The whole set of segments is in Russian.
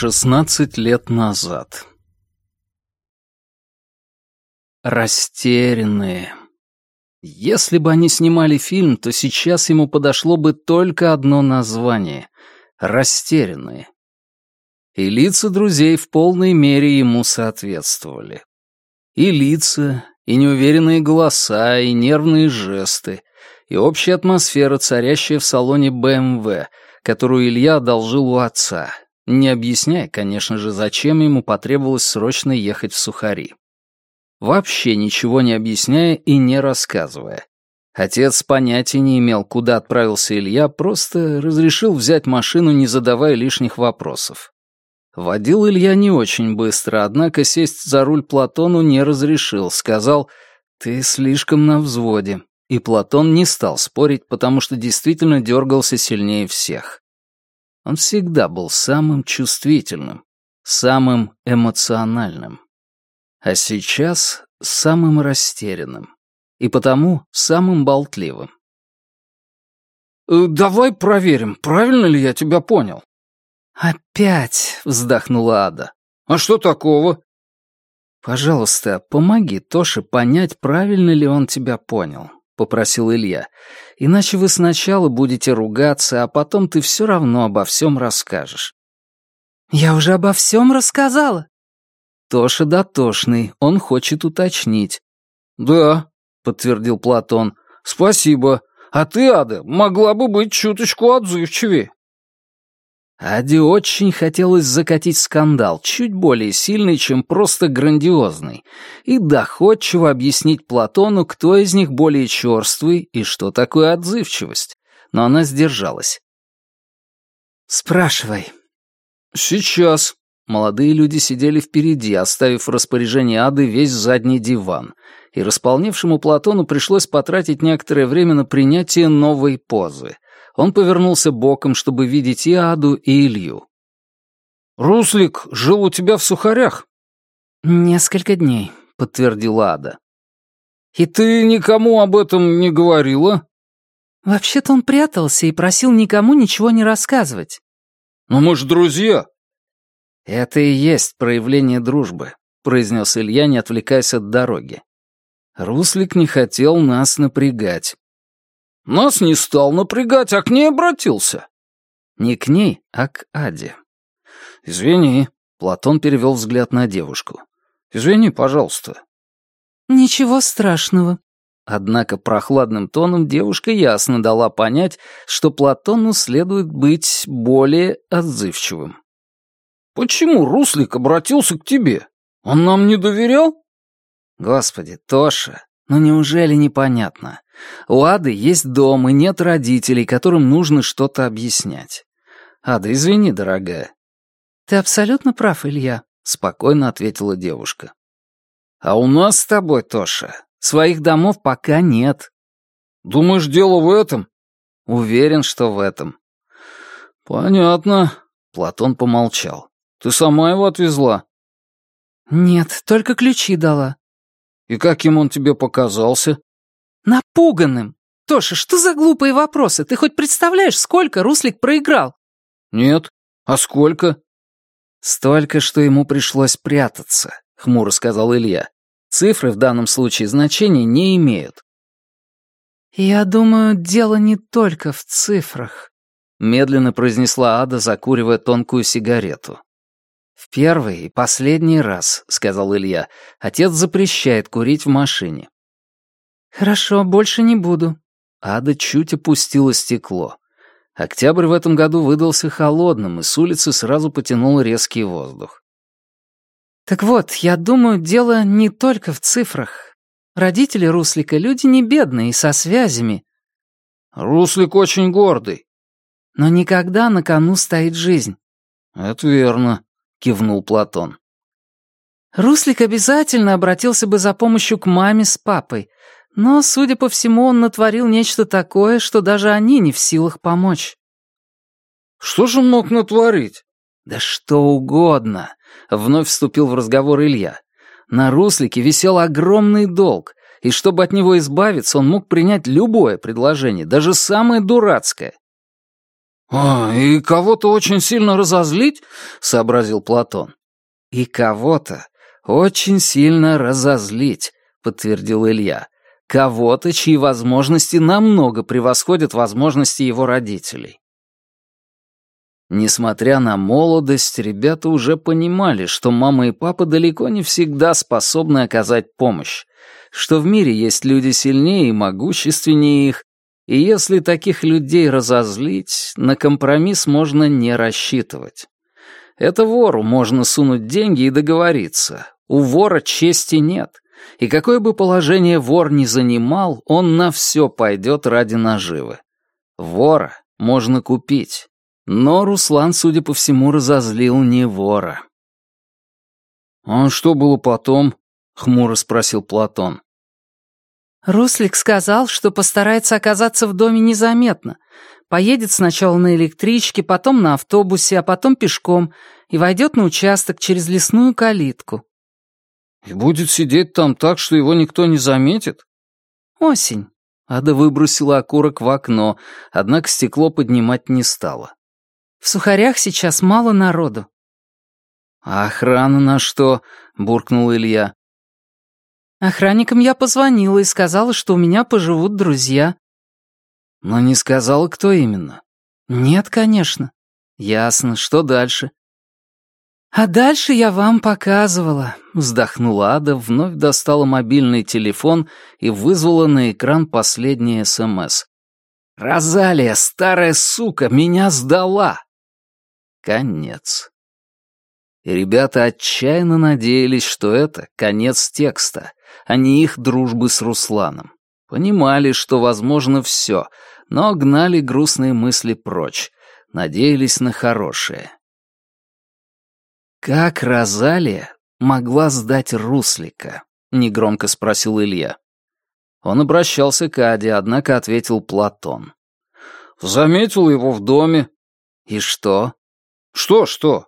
Шестнадцать лет назад. Растерянные. Если бы они снимали фильм, то сейчас ему подошло бы только одно название — «Растерянные». И лица друзей в полной мере ему соответствовали. И лица, и неуверенные голоса, и нервные жесты, и общая атмосфера, царящая в салоне БМВ, которую Илья одолжил у отца, не объясняя, конечно же, зачем ему потребовалось срочно ехать в Сухари. Вообще ничего не объясняя и не рассказывая. Отец понятия не имел, куда отправился Илья, просто разрешил взять машину, не задавая лишних вопросов. Водил Илья не очень быстро, однако сесть за руль Платону не разрешил, сказал «ты слишком на взводе». И Платон не стал спорить, потому что действительно дергался сильнее всех. Он всегда был самым чувствительным, самым эмоциональным. А сейчас самым растерянным. И потому самым болтливым. «Э, «Давай проверим, правильно ли я тебя понял?» «Опять!» — вздохнула Ада. «А что такого?» «Пожалуйста, помоги Тоше понять, правильно ли он тебя понял», — попросил Илья. «Иначе вы сначала будете ругаться, а потом ты все равно обо всем расскажешь». «Я уже обо всем рассказала». Тоша дотошный, он хочет уточнить. «Да», — подтвердил Платон, — «спасибо. А ты, Ада, могла бы быть чуточку отзывчивее». Аде очень хотелось закатить скандал, чуть более сильный, чем просто грандиозный, и доходчиво объяснить Платону, кто из них более черствый и что такое отзывчивость. Но она сдержалась. «Спрашивай». «Сейчас». Молодые люди сидели впереди, оставив в распоряжении Ады весь задний диван, и располневшему Платону пришлось потратить некоторое время на принятие новой позы — он повернулся боком, чтобы видеть и Аду, и Илью. «Руслик жил у тебя в сухарях?» «Несколько дней», — подтвердила Ада. «И ты никому об этом не говорила?» «Вообще-то он прятался и просил никому ничего не рассказывать». «Но мы же друзья». «Это и есть проявление дружбы», — произнес Илья, не отвлекаясь от дороги. Руслик не хотел нас напрягать. Нас не стал напрягать, а к ней обратился. Не к ней, а к Аде. Извини. Платон перевел взгляд на девушку. Извини, пожалуйста. Ничего страшного. Однако прохладным тоном девушка ясно дала понять, что Платону следует быть более отзывчивым. «Почему Руслик обратился к тебе? Он нам не доверял?» «Господи, Тоша, ну неужели непонятно? У Ады есть дом и нет родителей, которым нужно что-то объяснять. Ада, извини, дорогая. Ты абсолютно прав, Илья, спокойно ответила девушка. А у нас с тобой, Тоша, своих домов пока нет. Думаешь, дело в этом? Уверен, что в этом. Понятно. Платон помолчал. Ты сама его отвезла? Нет, только ключи дала. И каким он тебе показался? Напуганным. Тоша, что за глупые вопросы? Ты хоть представляешь, сколько Руслик проиграл? Нет. А сколько? Столько, что ему пришлось прятаться, хмуро сказал Илья. Цифры в данном случае значения не имеют. «Я думаю, дело не только в цифрах», — медленно произнесла Ада, закуривая тонкую сигарету. «В первый и последний раз», — сказал Илья, — «отец запрещает курить в машине». «Хорошо, больше не буду». Ада чуть опустила стекло. Октябрь в этом году выдался холодным, и с улицы сразу потянул резкий воздух. «Так вот, я думаю, дело не только в цифрах. Родители Руслика — люди не бедные и со связями». «Руслик очень гордый». «Но никогда на кону стоит жизнь». «Это верно», — кивнул Платон. Руслик обязательно обратился бы за помощью к маме с папой, но, судя по всему, он натворил нечто такое, что даже они не в силах помочь. «Что же он мог натворить?» «Да что угодно», — вновь вступил в разговор Илья. На Руслике висел огромный долг, и чтобы от него избавиться, он мог принять любое предложение, даже самое дурацкое. «А, и кого-то очень сильно разозлить?» — сообразил Платон. «И кого-то очень сильно разозлить», — подтвердил Илья. «Кого-то, чьи возможности намного превосходят возможности его родителей». Несмотря на молодость, ребята уже понимали, что мама и папа далеко не всегда способны оказать помощь, что в мире есть люди сильнее и могущественнее их, и если таких людей разозлить, на компромисс можно не рассчитывать. Это вору можно сунуть деньги и договориться. У вора чести нет. И какое бы положение вор ни занимал, он на все пойдет ради наживы. Вора можно купить. Но Руслан, судя по всему, разозлил не вора. «А что было потом?» — хмуро спросил Платон. Руслик сказал, что постарается оказаться в доме незаметно. Поедет сначала на электричке, потом на автобусе, а потом пешком и войдет на участок через лесную калитку. И будет сидеть там так, что его никто не заметит? Осень. Ада выбросила окурок в окно, однако стекло поднимать не стала. В сухарях сейчас мало народу. «А охрана на что?» — буркнул Илья. Охранникам я позвонила и сказала, что у меня поживут друзья. Но не сказала, кто именно. Нет, конечно. Ясно. Что дальше? А дальше я вам показывала. Вздохнула Ада, вновь достала мобильный телефон и вызвала на экран последний СМС. «Розалия, старая сука, меня сдала!» Конец. И ребята отчаянно надеялись, что это конец текста, а не их дружбы с Русланом. Понимали, что возможно все, но гнали грустные мысли прочь, надеялись на хорошее. «Как Розалия могла сдать Руслика?» — негромко спросил Илья. Он обращался к Аде, однако ответил Платон. «Заметил его в доме». «И что?» «Что-что?»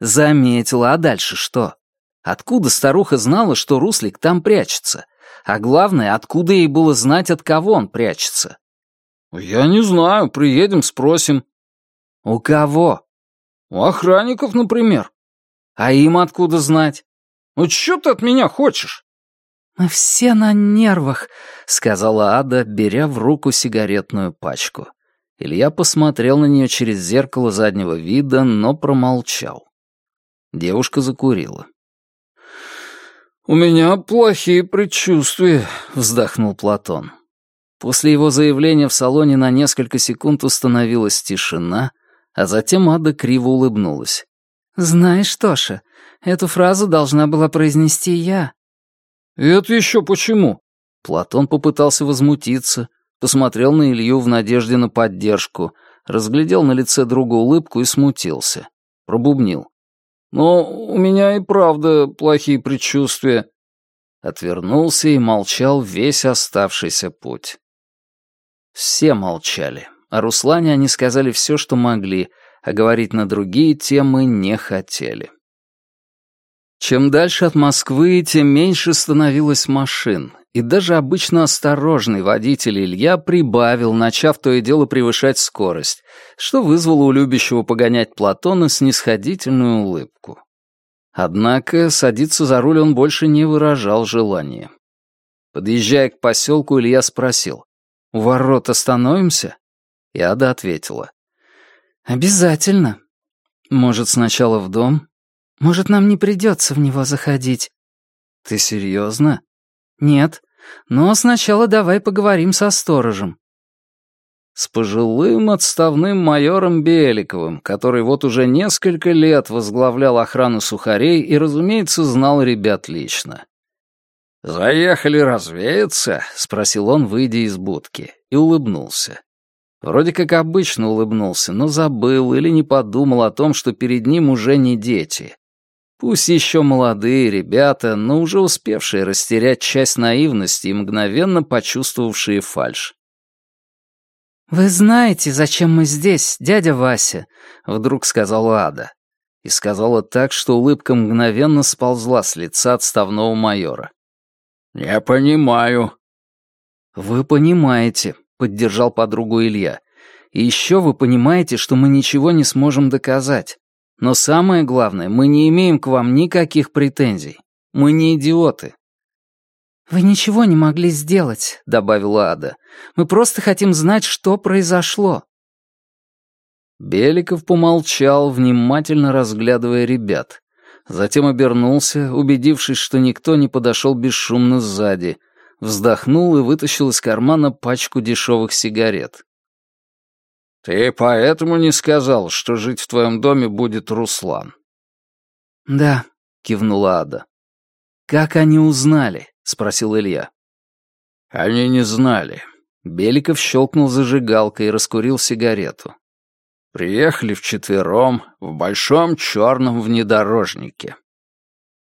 «Заметил, а дальше что?» Откуда старуха знала, что Руслик там прячется? А главное, откуда ей было знать, от кого он прячется? «Я не знаю, приедем, спросим». «У кого?» «У охранников, например». «А им откуда знать?» «Ну что ты от меня хочешь?» «Мы все на нервах», — сказала Ада, беря в руку сигаретную пачку. Илья посмотрел на нее через зеркало заднего вида, но промолчал. Девушка закурила. «У меня плохие предчувствия», — вздохнул Платон. После его заявления в салоне на несколько секунд установилась тишина, а затем Ада криво улыбнулась. «Знаешь, Тоша, эту фразу должна была произнести я». «Это еще почему?» Платон попытался возмутиться, посмотрел на Илью в надежде на поддержку, разглядел на лице друга улыбку и смутился. Пробубнил. Но у меня и правда плохие предчувствия». Отвернулся и молчал весь оставшийся путь. Все молчали. О Руслане они сказали все, что могли, а говорить на другие темы не хотели. Чем дальше от Москвы, тем меньше становилось машин, и даже обычно осторожный водитель Илья прибавил, начав то и дело превышать скорость, что вызвало у любящего погонять Платона снисходительную улыбку. Однако садиться за руль он больше не выражал желания. Подъезжая к поселку, Илья спросил, «У ворот остановимся?» И Ада ответила, «Обязательно. Может, сначала в дом? Может, нам не придется в него заходить?» «Ты серьезно?» «Нет. Но сначала давай поговорим со сторожем». С пожилым отставным майором Беликовым, который вот уже несколько лет возглавлял охрану сухарей и, разумеется, знал ребят лично. «Заехали развеяться?» — спросил он, выйдя из будки, и улыбнулся. Вроде как обычно улыбнулся, но забыл или не подумал о том, что перед ним уже не дети, Пусть еще молодые ребята, но уже успевшие растерять часть наивности и мгновенно почувствовавшие фальшь. «Вы знаете, зачем мы здесь, дядя Вася?» — вдруг сказала Ада. И сказала так, что улыбка мгновенно сползла с лица отставного майора. «Я понимаю». «Вы понимаете», — поддержал подругу Илья. И еще вы понимаете, что мы ничего не сможем доказать. Но самое главное, мы не имеем к вам никаких претензий. Мы не идиоты». «Вы ничего не могли сделать», — добавила Ада. «Мы просто хотим знать, что произошло». Беликов помолчал, внимательно разглядывая ребят. Затем обернулся, убедившись, что никто не подошел бесшумно сзади, вздохнул и вытащил из кармана пачку дешевых сигарет. «Ты поэтому не сказал, что жить в твоем доме будет Руслан?» «Да», — кивнула Ада. «Как они узнали?» — спросил Илья. «Они не знали». Беликов щелкнул зажигалкой и раскурил сигарету. Приехали вчетвером в большом черном внедорожнике.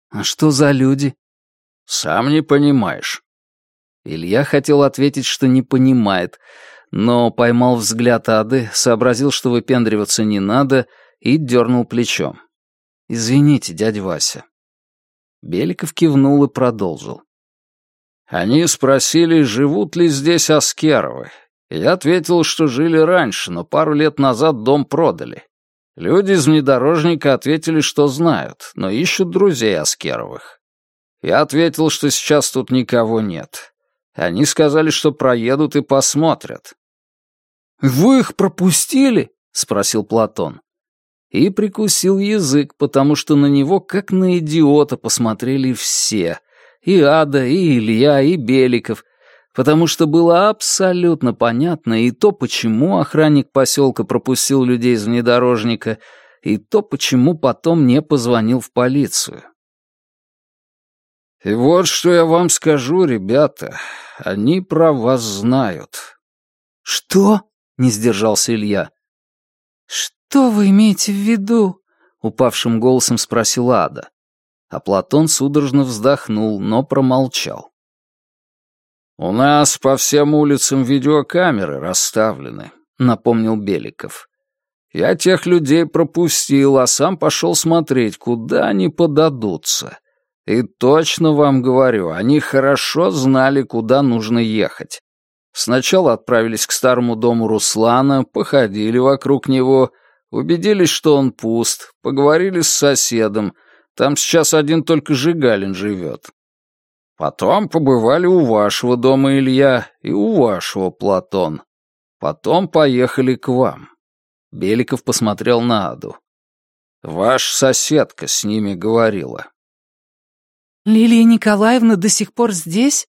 «А что за люди?» «Сам не понимаешь». Илья хотел ответить, что не понимает, но поймал взгляд Ады, сообразил, что выпендриваться не надо, и дернул плечом. «Извините, дядя Вася». Беликов кивнул и продолжил. Они спросили, живут ли здесь Аскеровы. Я ответил, что жили раньше, но пару лет назад дом продали. Люди из внедорожника ответили, что знают, но ищут друзей Аскеровых. Я ответил, что сейчас тут никого нет. Они сказали, что проедут и посмотрят. «Вы их пропустили?» — спросил Платон. И прикусил язык, потому что на него, как на идиота, посмотрели все. И Ада, и Илья, и Беликов. Потому что было абсолютно понятно и то, почему охранник поселка пропустил людей из внедорожника, и то, почему потом не позвонил в полицию. И вот что я вам скажу, ребята. Они про вас знают. «Что?» — не сдержался Илья. «Что вы имеете в виду?» — упавшим голосом спросила Ада. А Платон судорожно вздохнул, но промолчал. «У нас по всем улицам видеокамеры расставлены», — напомнил Беликов. «Я тех людей пропустил, а сам пошел смотреть, куда они подадутся. И точно вам говорю, они хорошо знали, куда нужно ехать. Сначала отправились к старому дому Руслана, походили вокруг него, убедились, что он пуст, поговорили с соседом. Там сейчас один только Жигалин живет. Потом побывали у вашего дома, Илья, и у вашего, Платон. Потом поехали к вам. Беликов посмотрел на Аду. Ваша соседка с ними говорила. «Лилия Николаевна до сих пор здесь?»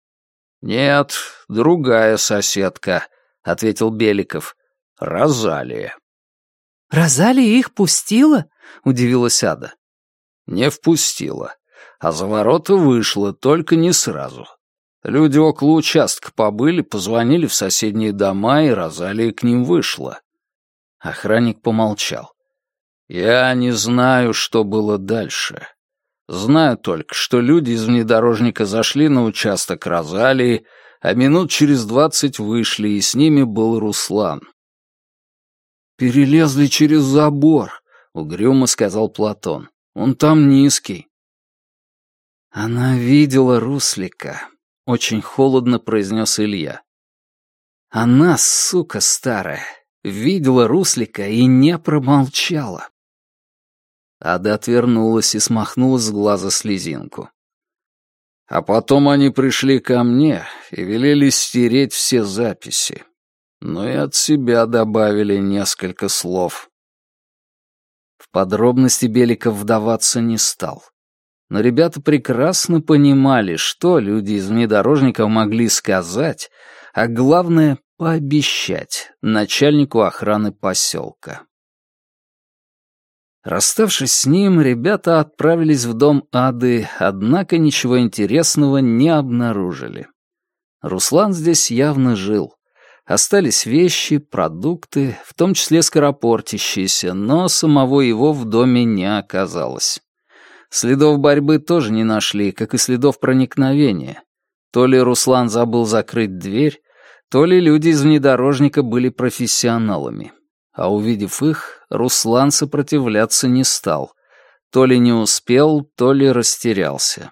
«Нет, другая соседка», — ответил Беликов. «Розалия». «Розалия их пустила?» — удивилась Ада. «Не впустила, а за ворота вышла, только не сразу. Люди около участка побыли, позвонили в соседние дома, и Розалия к ним вышла». Охранник помолчал. «Я не знаю, что было дальше. Знаю только, что люди из внедорожника зашли на участок Розалии, а минут через двадцать вышли, и с ними был Руслан. «Перелезли через забор», — угрюмо сказал Платон. «Он там низкий». «Она видела Руслика», — очень холодно произнес Илья. «Она, сука старая, видела Руслика и не промолчала». Ада отвернулась и смахнула с глаза слезинку. А потом они пришли ко мне и велели стереть все записи. Но и от себя добавили несколько слов. В подробности Беликов вдаваться не стал. Но ребята прекрасно понимали, что люди из внедорожников могли сказать, а главное — пообещать начальнику охраны поселка. Расставшись с ним, ребята отправились в дом Ады, однако ничего интересного не обнаружили. Руслан здесь явно жил. Остались вещи, продукты, в том числе скоропортящиеся, но самого его в доме не оказалось. Следов борьбы тоже не нашли, как и следов проникновения. То ли Руслан забыл закрыть дверь, то ли люди из внедорожника были профессионалами а увидев их, Руслан сопротивляться не стал. То ли не успел, то ли растерялся.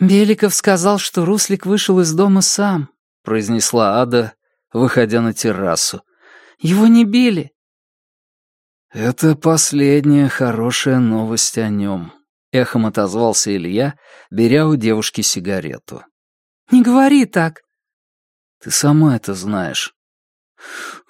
«Беликов сказал, что Руслик вышел из дома сам», — произнесла Ада, выходя на террасу. «Его не били». «Это последняя хорошая новость о нем», — эхом отозвался Илья, беря у девушки сигарету. «Не говори так». «Ты сама это знаешь».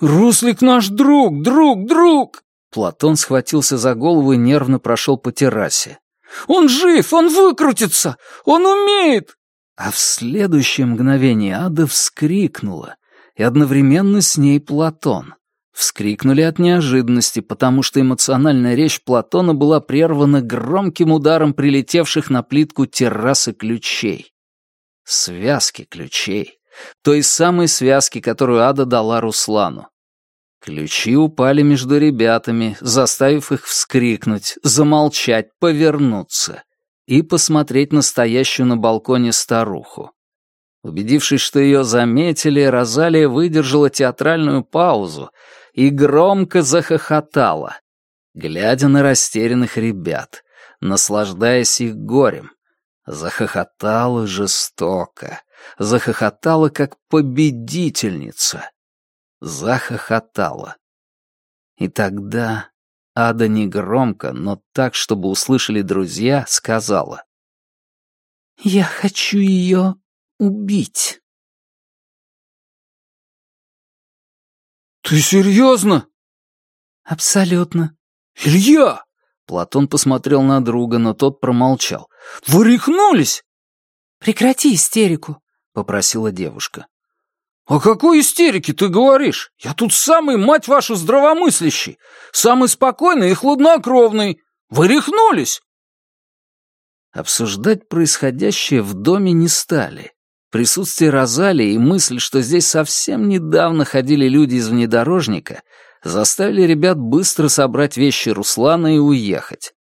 «Руслик наш друг, друг, друг!» Платон схватился за голову и нервно прошел по террасе. «Он жив, он выкрутится, он умеет!» А в следующее мгновение Ада вскрикнула, и одновременно с ней Платон. Вскрикнули от неожиданности, потому что эмоциональная речь Платона была прервана громким ударом прилетевших на плитку террасы ключей. Связки ключей. Той самой связки, которую Ада дала Руслану. Ключи упали между ребятами, заставив их вскрикнуть, замолчать, повернуться и посмотреть на стоящую на балконе старуху. Убедившись, что ее заметили, Розалия выдержала театральную паузу и громко захохотала, глядя на растерянных ребят, наслаждаясь их горем. Захохотала жестоко, захохотала как победительница. Захохотала. И тогда Ада негромко, но так, чтобы услышали друзья, сказала. «Я хочу ее убить». «Ты серьезно?» «Абсолютно». «Илья!» Платон посмотрел на друга, но тот промолчал. «Вы рехнулись?» «Прекрати истерику», — попросила девушка. «О какой истерике ты говоришь? Я тут самый, мать вашу, здравомыслящий, самый спокойный и хладнокровный. Вы рехнулись!» Обсуждать происходящее в доме не стали. Присутствие Розалии и мысль, что здесь совсем недавно ходили люди из внедорожника, заставили ребят быстро собрать вещи Руслана и уехать.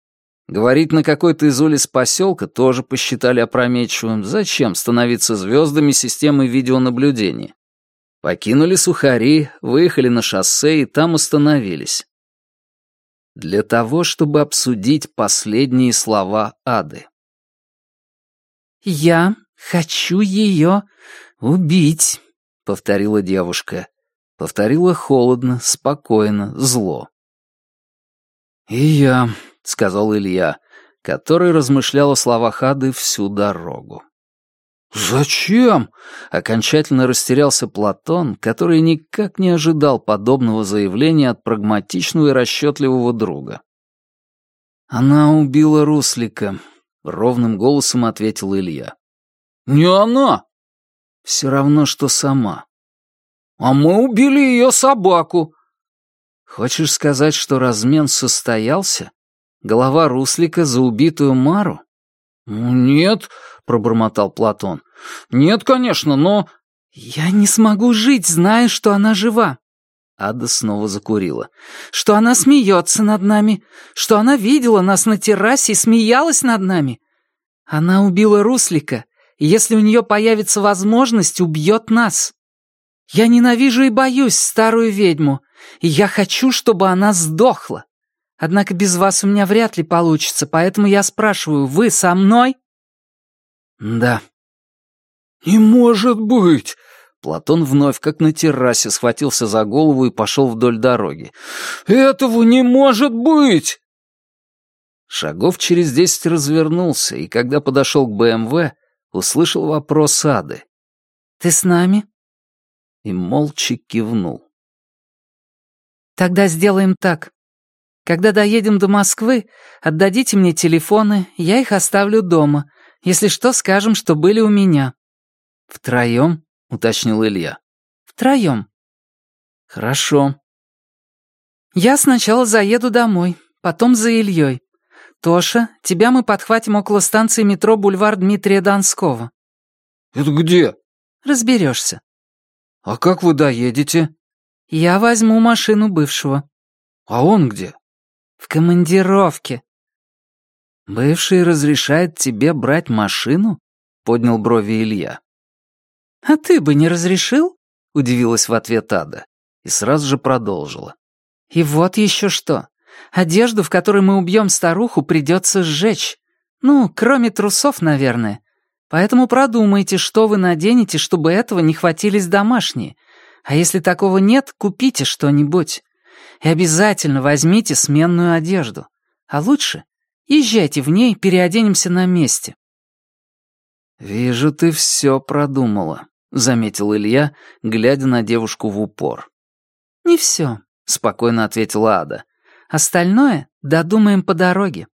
Говорить на какой-то из улиц поселка тоже посчитали опрометчивым. Зачем становиться звездами системы видеонаблюдения? Покинули сухари, выехали на шоссе и там остановились. Для того, чтобы обсудить последние слова Ады. «Я хочу ее убить», — повторила девушка. Повторила холодно, спокойно, зло. «И я», — сказал Илья, который размышлял о словах Ады всю дорогу. «Зачем?» — окончательно растерялся Платон, который никак не ожидал подобного заявления от прагматичного и расчетливого друга. «Она убила Руслика», — ровным голосом ответил Илья. «Не она!» «Все равно, что сама». «А мы убили ее собаку». «Хочешь сказать, что размен состоялся? Голова Руслика за убитую Мару?» «Нет», — пробормотал Платон. «Нет, конечно, но...» «Я не смогу жить, зная, что она жива». Ада снова закурила. «Что она смеется над нами, что она видела нас на террасе и смеялась над нами. Она убила Руслика, и если у нее появится возможность, убьет нас. Я ненавижу и боюсь старую ведьму, и я хочу, чтобы она сдохла. Однако без вас у меня вряд ли получится, поэтому я спрашиваю, вы со мной?» «Да». «Не может быть!» Платон вновь, как на террасе, схватился за голову и пошел вдоль дороги. «Этого не может быть!» Шагов через десять развернулся, и когда подошел к БМВ, услышал вопрос Ады. «Ты с нами?» И молча кивнул. «Тогда сделаем так. Когда доедем до Москвы, отдадите мне телефоны, я их оставлю дома. Если что, скажем, что были у меня». «Втроем?» — уточнил Илья. «Втроем». «Хорошо». «Я сначала заеду домой, потом за Ильей. Тоша, тебя мы подхватим около станции метро «Бульвар Дмитрия Донского». «Это где?» «Разберешься». «А как вы доедете?» «Я возьму машину бывшего». «А он где?» «В командировке». «Бывший разрешает тебе брать машину?» — поднял брови Илья. «А ты бы не разрешил?» — удивилась в ответ Ада и сразу же продолжила. «И вот еще что. Одежду, в которой мы убьем старуху, придется сжечь. Ну, кроме трусов, наверное. Поэтому продумайте, что вы наденете, чтобы этого не хватились домашние. А если такого нет, купите что-нибудь. И обязательно возьмите сменную одежду. А лучше езжайте в ней, переоденемся на месте». «Вижу, ты все продумала», — заметил Илья, глядя на девушку в упор. «Не все», — спокойно ответила Ада. «Остальное додумаем по дороге».